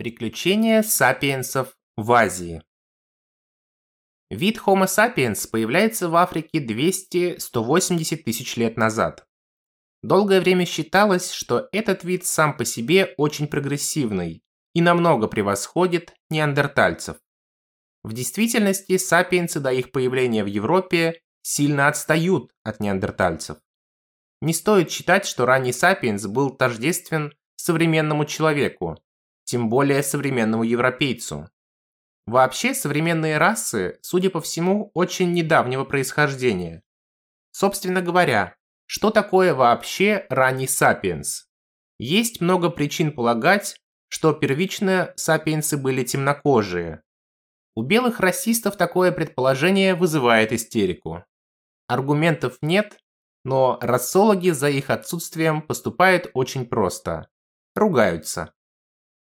Приключения сапиенсов в Азии. Вид Homo sapiens появляется в Африке 200-180 тысяч лет назад. Долгое время считалось, что этот вид сам по себе очень прогрессивный и намного превосходит неандертальцев. В действительности сапиенсы до их появления в Европе сильно отстают от неандертальцев. Не стоит считать, что ранний сапиенс был тождествен современному человеку, тем более современному европейцу. Вообще, современные расы, судя по всему, очень недавнего происхождения. Собственно говоря, что такое вообще ранний сапиенс? Есть много причин полагать, что первично сапиенсы были темнокожие. У белых расистов такое предположение вызывает истерику. Аргументов нет, но рассологи за их отсутствием поступают очень просто. Ругаются.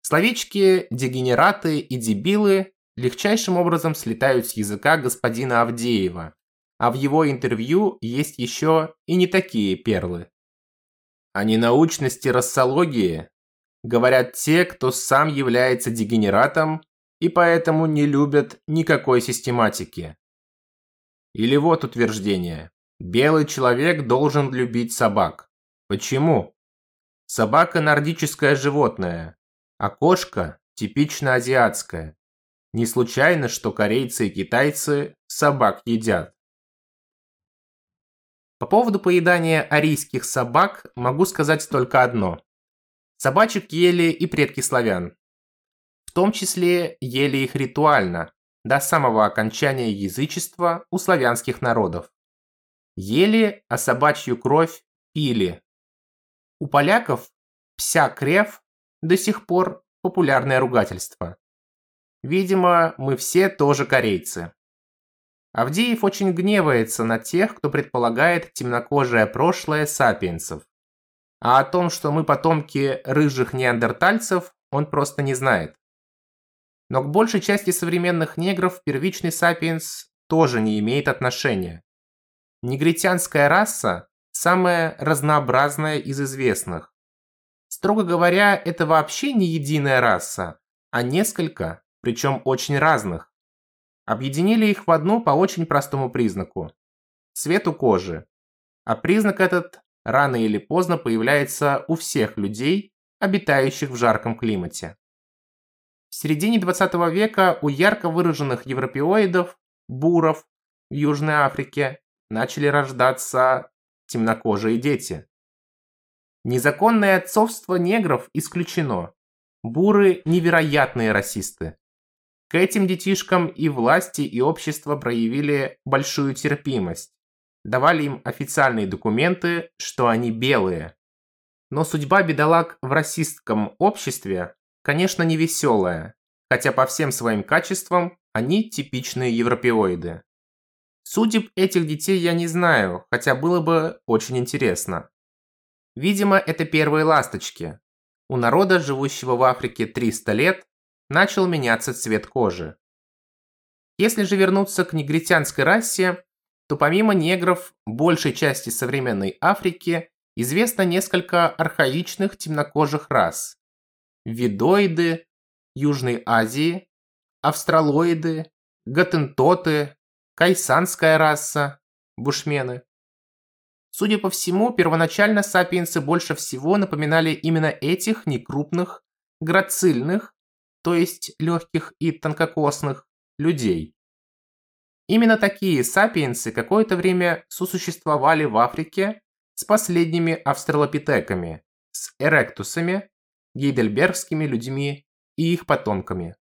Словечки «дегенераты» и «дебилы» легчайшим образом слетают с языка господина Авдеева, а в его интервью есть еще и не такие перлы. О ненаучности рассологии говорят те, кто сам является дегенератом и поэтому не любят никакой систематики. Или вот утверждение. Белый человек должен любить собак. Почему? Собака – нордическое животное, а кошка типично азиатская. Не случайно, что корейцы и китайцы собак едят. По поводу поедания арийских собак могу сказать только одно. Собачек ели и предки славян. В том числе ели их ритуально, до самого окончания язычества у славянских народов. Ели, а собачью кровь пили. У поляков пся крев до сих пор популярное ругательство. Видимо, мы все тоже корейцы. Авдеев очень гневается на тех, кто предполагает темнокожее прошлое сапиенсов. А о том, что мы потомки рыжих неандертальцев, он просто не знает. Но к большей части современных негров первичный сапиенс тоже не имеет отношения. Негритянская раса – самая разнообразная из известных. Строго говоря, это вообще не единая раса, а несколько, причем очень разных. Объединили их в одну по очень простому признаку – цвету кожи. А признак этот рано или поздно появляется у всех людей, обитающих в жарком климате. В середине 20 века у ярко выраженных европеоидов, буров в Южной Африке начали рождаться темнокожие дети. Незаконное отцовство негров исключено. Буры – невероятные расисты. К этим детишкам и власти, и общество проявили большую терпимость. Давали им официальные документы, что они белые. Но судьба бедолаг в расистском обществе, конечно, не веселая, хотя по всем своим качествам они типичные европеоиды. Судеб этих детей я не знаю, хотя было бы очень интересно. Видимо, это первые ласточки. У народа, живущего в Африке 300 лет, начал меняться цвет кожи. Если же вернуться к негритянской расе, то помимо негров, большей части современной Африки известно несколько архаичных темнокожих рас. Видоиды Южной Азии, австралоиды, гатентоты, кайсанская раса, бушмены. Судя по всему, первоначально сапиенсы больше всего напоминали именно этих некрупных, грацильных, то есть легких и тонкокосных, людей. Именно такие сапиенсы какое-то время сосуществовали в Африке с последними австралопитеками, с эректусами, гейдельбергскими людьми и их потомками.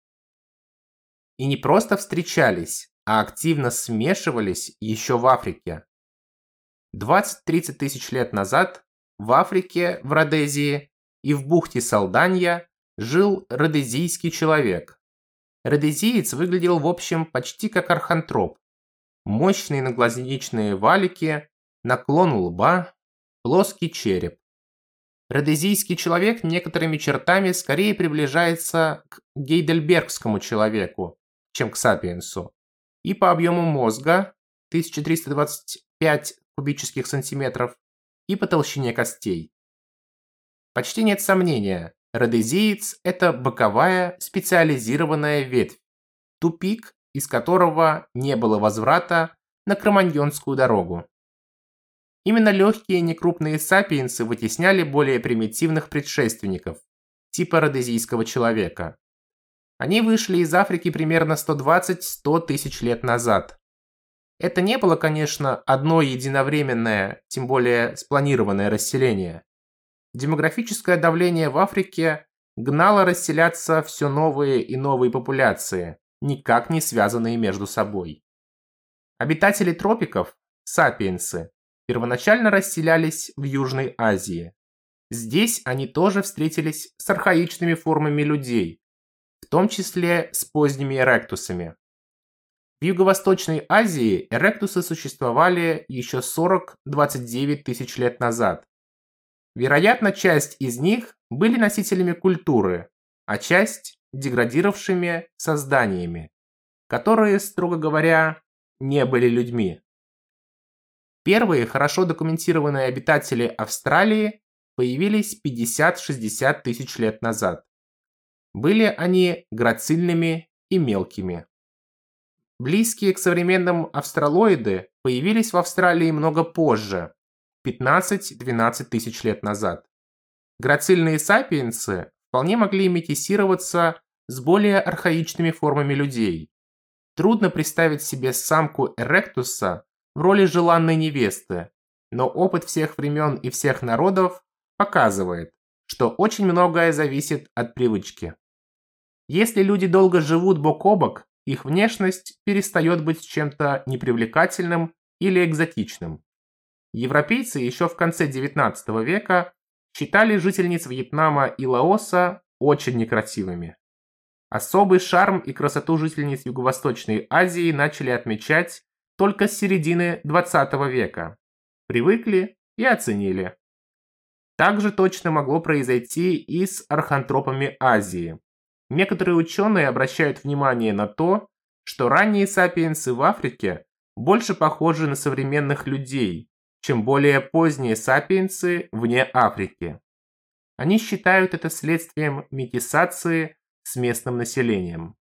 И не просто встречались, а активно смешивались еще в Африке. 20-30 тысяч лет назад в Африке, в Родезии и в бухте Салданья жил родезийский человек. Родезиец выглядел в общем почти как архантроп. Мощные наглазничные валики, наклон лба, плоский череп. Родезийский человек некоторыми чертами скорее приближается к гейдельбергскому человеку, чем к сапиенсу. И по объему мозга 1325 кубических сантиметров и по толщине костей. Почти нет сомнения, Родезиец – это боковая специализированная ветвь, тупик, из которого не было возврата на Кроманьонскую дорогу. Именно легкие некрупные сапиенсы вытесняли более примитивных предшественников, типа родезийского человека. Они вышли из Африки примерно 120-100 тысяч лет назад. Это не было, конечно, одно единовременное, тем более спланированное расселение. Демографическое давление в Африке гнало расселяться все новые и новые популяции, никак не связанные между собой. Обитатели тропиков, сапиенсы, первоначально расселялись в Южной Азии. Здесь они тоже встретились с архаичными формами людей, в том числе с поздними эректусами. В Юго-Восточной Азии эректусы существовали еще 40-29 тысяч лет назад, Вероятно, часть из них были носителями культуры, а часть – деградировавшими созданиями, которые, строго говоря, не были людьми. Первые хорошо документированные обитатели Австралии появились 50-60 тысяч лет назад. Были они грацильными и мелкими. Близкие к современным австралоиды появились в Австралии много позже, 15-12 тысяч лет назад. Грацильные сапиенсы вполне могли метисироваться с более архаичными формами людей. Трудно представить себе самку Эректуса в роли желанной невесты, но опыт всех времен и всех народов показывает, что очень многое зависит от привычки. Если люди долго живут бок о бок, их внешность перестает быть чем-то непривлекательным или экзотичным. Европейцы еще в конце 19 века считали жительниц Вьетнама и Лаоса очень некрасивыми. Особый шарм и красоту жительниц Юго-Восточной Азии начали отмечать только с середины 20 века. Привыкли и оценили. Также точно могло произойти и с архантропами Азии. Некоторые ученые обращают внимание на то, что ранние сапиенсы в Африке больше похожи на современных людей, чем более поздние сапиенсы вне Африки. Они считают это следствием метисации с местным населением.